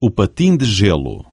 o patim de gelo.